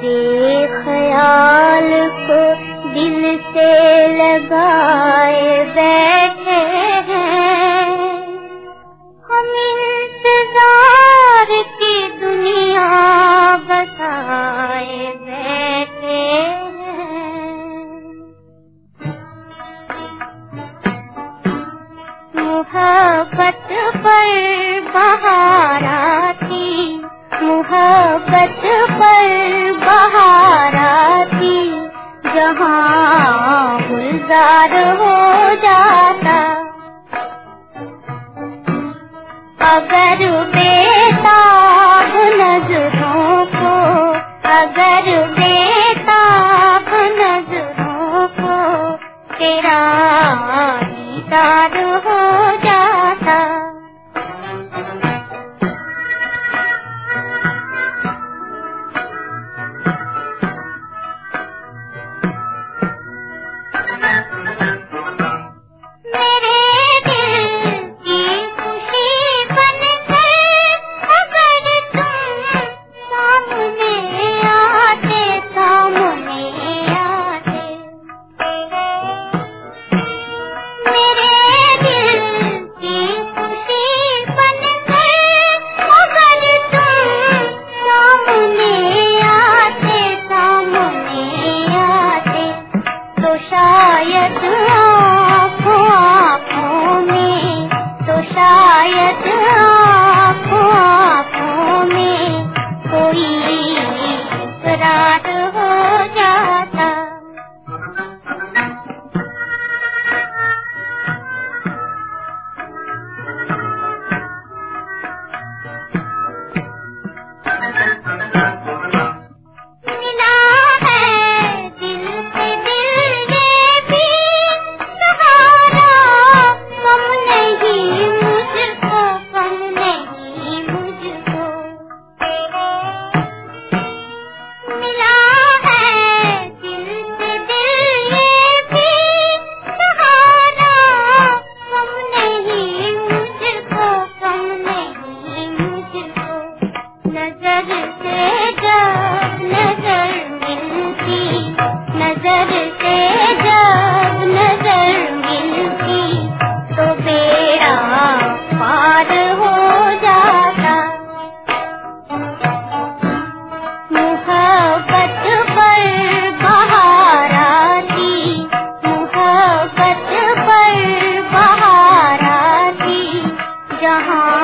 तेरे ख्याल को दिल से लगाए बैठे हैं। हम इंतज़ार की दुनिया बताए बैठे हैं। मुहब्बत पर बहार आती मोहब्बत पर बहार आती जहाँ गुलजार हो जाता। अगर बेताब नज़रों को, अगर बेताब नज़रों को, तेरा दीदार हो जाता शायद आँखों आँखों में तो शायद आँखों आँखों में कोई रात 大家。好